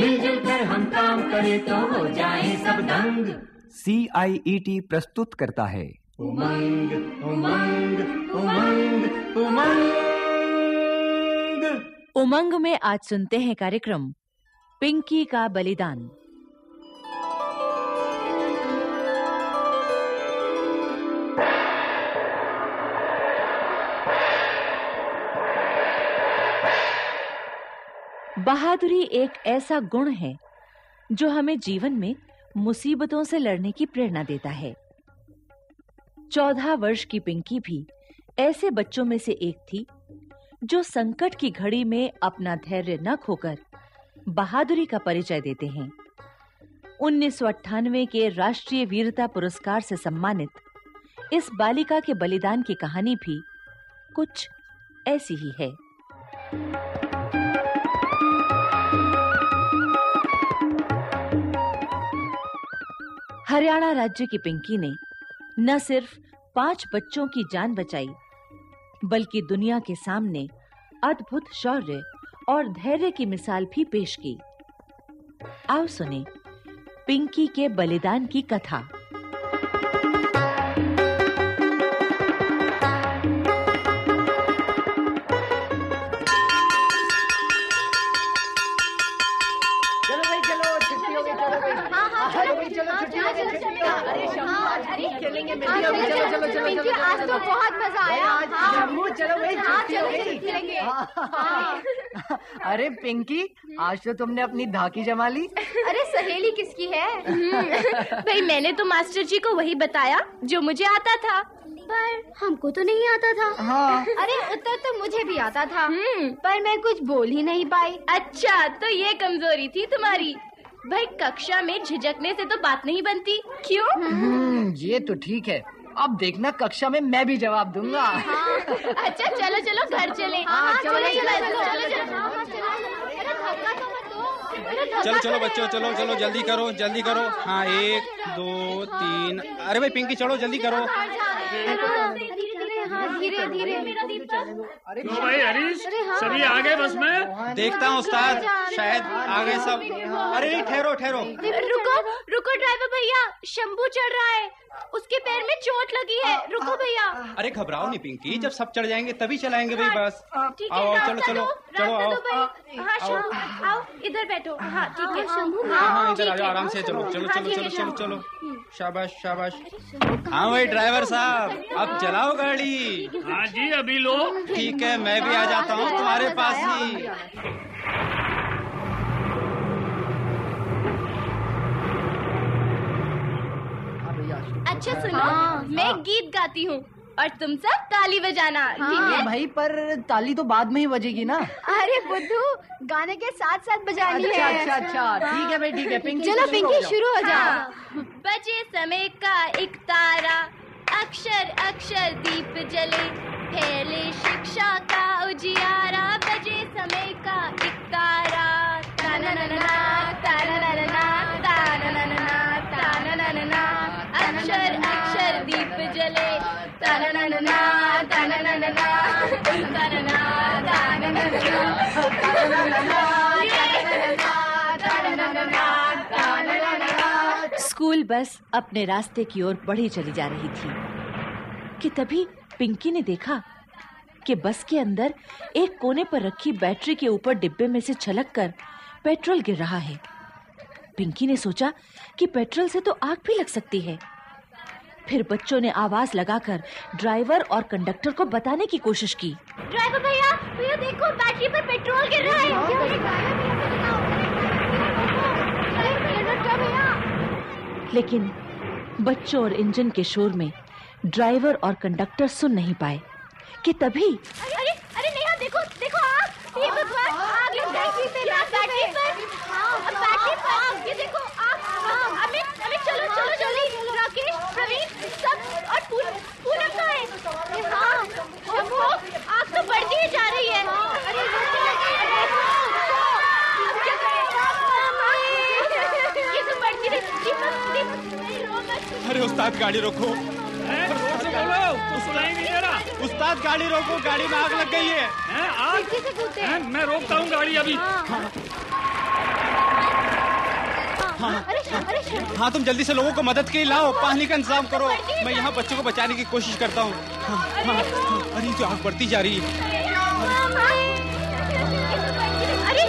मिलजुल कर हम काम करें तो हो जाए सब दंग सी आई ई टी प्रस्तुत करता है। उमंग उमंग उमंग उमंग। उमंग में आज सुनते हैं कार्यक्रम पिंकी का बलिदान। बहादुरी एक ऐसा गुण है, जो हमें जीवन में मुसीबतों से लड़ने की प्रेरणा देता है। चौदह वर्ष की पिंकी भी ऐसे बच्चों में से एक थी, जो संकट की घड़ी में अपना धैर्य न खोकर बहादुरी का परिचय देते हैं। 1998 के राष्ट्रीय वीरता पुरस्कार से सम्मानित इस बालिका के बलिदान की कहानी भी कुछ ऐसी ही है। हरियाणा राज्य की पिंकी ने न सिर्फ़ पाँच बच्चों की जान बचाई, बल्कि दुनिया के सामने अद्भुत शौर्य और धैर्य की मिसाल भी पेश की। आओ सुने पिंकी के बलिदान की कथा। तो बहुत मज़ा आया। आज हाँ। चलो भाई हाँ। हाँ। अरे पिंकी आज तो तुमने अपनी धाकी जमा ली। अरे सहेली किसकी है? भाई मैंने तो मास्टर जी को वही बताया जो मुझे आता था। पर हमको तो नहीं आता था। हाँ। अरे उत्तर तो मुझे भी आता था। पर मैं कुछ बोल ही नहीं पाई। अच्छा तो ये कमज़ोरी थी तुम्हारी। भाई कक्षा में झिझकने से तो बात नहीं बनती। क्यों? हम्म, ये तो ठीक है। अब देखना कक्षा में मैं भी जवाब दूँगा अच्छा चलो चलो घर चले हाँ, चलो, चलो चलो, चलो चलो, चलो हाँ, हाँ, तो तो बच्चों चलो चलो जल्दी करो जल्दी करो हाँ एक दो तीन अरे भाई पिंकी चलो जल्दी करो अरे हाँ धीरे धीरे। मेरा दीपक। अरे तो भाई हरीश हाँ। सभी आ गए बस में? देखता हूँ उस्ताद शायद आ गए सब। अरे ठहरो ठहरो। रुको रुको ड्राइवर भैया शंभू चढ़ रहा है। उसके पैर में चोट लगी है। रुको भैया। अरे घबराओ नहीं पिंकी जब सब चढ़ जाएँगे तभी चलाएँगे भाई बस। आओ है चलो चलो चलो आओ। हाँ आओ। इधर बैठो। हाँ ठीक है शंभू। हाँ हाँ इधर आ जाओ आराम से चलो। चलो हाँ, चलो चलो चलो चलो। शाबाश शाबाश। हाँ भाई ड्राइवर साहब अब चलाओ गाड़ी। हाँ जी अभी लो। ठीक है मैं भी आ जाता हूँ तुम्हारे पास ही। हाँ अच्छा सुनो मैं गीत गाती हूँ। और तुम सब ताली बजाना ठीक है भाई पर ताली तो बाद में ही बजेगी ना। अरे बुद्धू गाने के साथ साथ बजानी अच्छा है। अच्छा अच्छा ठीक है भाई ठीक है पिंकी चलो पिंकी शुरू हो जाओ। हाँ, बजे समय का एक तारा अक्षर अक्षर दीप जले। फैले शिक्षा का उजियारा बजे समय का एक तारा। तानननना, तानननना, स्कूल बस अपने रास्ते की ओर बढ़ी चली जा रही थी कि तभी पिंकी ने देखा कि बस के अंदर एक कोने पर रखी बैटरी के ऊपर डिब्बे में से छलक कर पेट्रोल गिर रहा है। पिंकी ने सोचा कि पेट्रोल से तो आग भी लग सकती है। फिर बच्चों ने आवाज़ लगाकर ड्राइवर और कंडक्टर को बताने की कोशिश की। ड्राइवर भैया भैया देखो बैटरी पर पेट्रोल गिर रहा है। लेकिन बच्चों और इंजन के शोर में ड्राइवर और कंडक्टर सुन नहीं पाए कि तभी अरे अरे नेहा देखो देखो आग ये भगवान आग लग बैटरी पे बैटरी पर हाँ बैटरी पर ये देखो आग हाँ, अमित अमित हाँ शंभू आग तो बढ़ती ही जा रही है अरे ये तो बढ़ती रही दीपक दीपक अरे उस्ताद गाड़ी रोको हैं, उस्ताद गाड़ी रोको गाड़ी में आग लग गई है हैं, आग हैं, मैं रोकता हूँ गाड़ी अभी अरे श- अरे श- हाँ तुम जल्दी से लोगों को मदद के लिए लाओ पानी का इंतज़ाम करो मैं यहाँ बच्चों को बचाने की कोशिश करता हूँ हाँ, हाँ, हाँ, अरे ये तो आग बढ़ती जा रही है अरे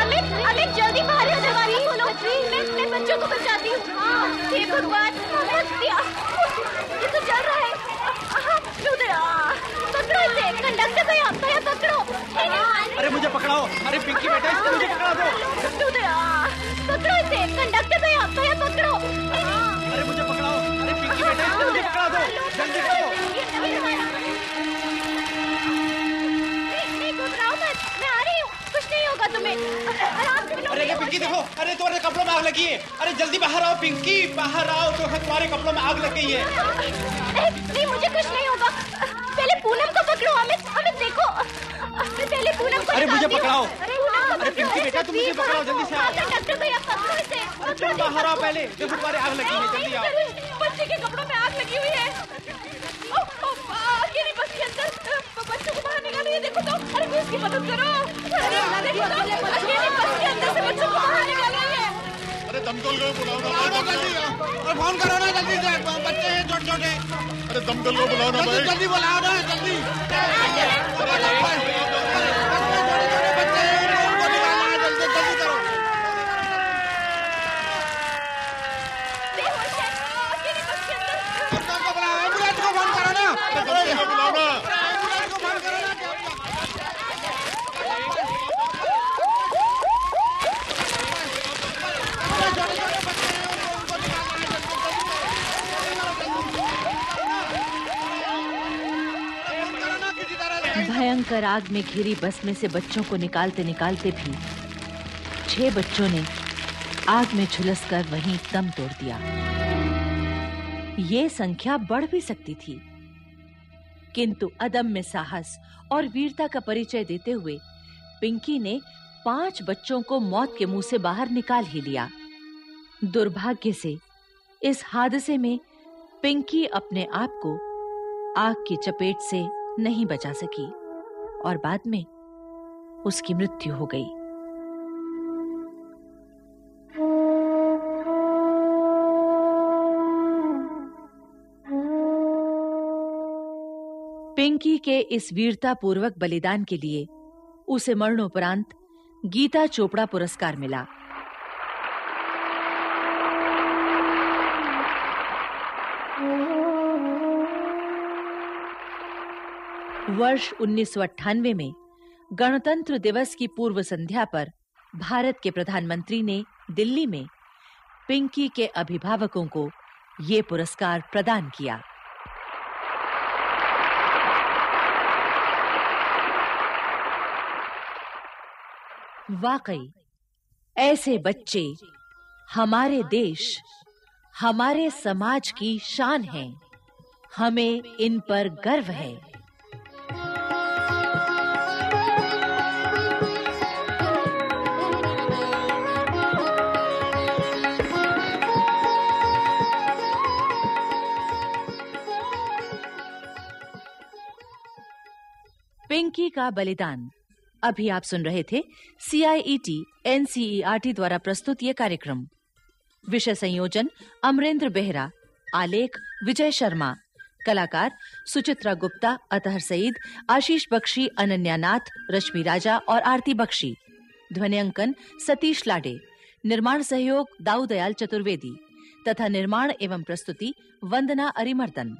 अमित अमित जल्दी बाहर आ मैं मैं बच्चों को बचाती हूँ हाँ, हे भगवान दिया ये तो चल रहा है। हाँ, पकड़ो इसे। कंडक्टर भैया भैया पकड़ो। अरे मुझे पकड़ाओ। अरे पिंकी बेटा इसको मुझे पकड़ा दो। पकड़ो इसे। कंडक्टर भैया भैया पकड़ो पिंकी देखो अरे तुम्हारे कपड़ों में आग लगी है। अरे जल्दी बाहर आओ पिंकी बाहर आओ तो तुम्हारे कपड़ों में आग लग गई है। नहीं मुझे कुछ नहीं होगा। पहले पूनम को पकड़ो अमित अमित देखो। पहले पूनम को अरे मुझे पकड़ाओ। अरे। पिंकी बेटा, तुम मुझे पकड़ाओ, जल्दी से आओ। भैया पकड़ो इसे। तुम बाहर आओ पहले देखो तुम्हारे आग लगी है जल्दी आओ। बच्चे के कपड़ों में आग लगी हुई है। अ, निकालिए देखो तो अरे कोई उसकी मदद करो अरे देखो तो अकेले बस के अंदर से बच्चों को बाहर निकालिए अरे दमकल को बुलाओ ना जल्दी अरे फ़ोन करो ना जल्दी से बच्चे हैं छोटे छोटे अरे दमकल को बुलाओ ना जल्दी जल्दी बुलाओ ना जल्दी बेहोश है अकेली बस के अंदर भयंकर आग में घिरी बस में से बच्चों को निकालते निकालते भी छह बच्चों ने आग में झुलसकर वहीं दम तोड़ दिया। ये संख्या बढ़ भी सकती थी, किंतु अदम्य साहस और वीरता का परिचय देते हुए पिंकी ने पाँच बच्चों को मौत के मुँह से बाहर निकाल ही लिया। दुर्भाग्य से इस हादसे में पिंकी अपने आप को आग की चपेट से नहीं बचा सकी और बाद में उसकी मृत्यु हो गई। पिंकी के इस वीरता पूर्वक बलिदान के लिए उसे मरणोपरांत गीता चोपड़ा पुरस्कार मिला। वर्ष 1998 में गणतंत्र दिवस की पूर्व संध्या पर भारत के प्रधानमंत्री ने दिल्ली में पिंकी के अभिभावकों को ये पुरस्कार प्रदान किया। वाकई, ऐसे बच्चे हमारे देश, हमारे समाज की शान हैं। हमें इन पर गर्व है। पिंकी का बलिदान। अभी आप सुन रहे थे सीआईईटी एनसीईआरटी द्वारा प्रस्तुत ये कार्यक्रम। विषय संयोजन अमरेंद्र बेहरा, आलेख विजय शर्मा, कलाकार सुचित्रा गुप्ता, अतहर सईद, आशीष बख्शी अनन्या नाथ रश्मि राजा और आरती बख्शी। ध्वनियांकन सतीश लाडे। निर्माण सहयोग दाऊ दयाल चतुर्वेदी। तथा निर्माण एवं प्रस्तुति वंदना अरिमर्दन।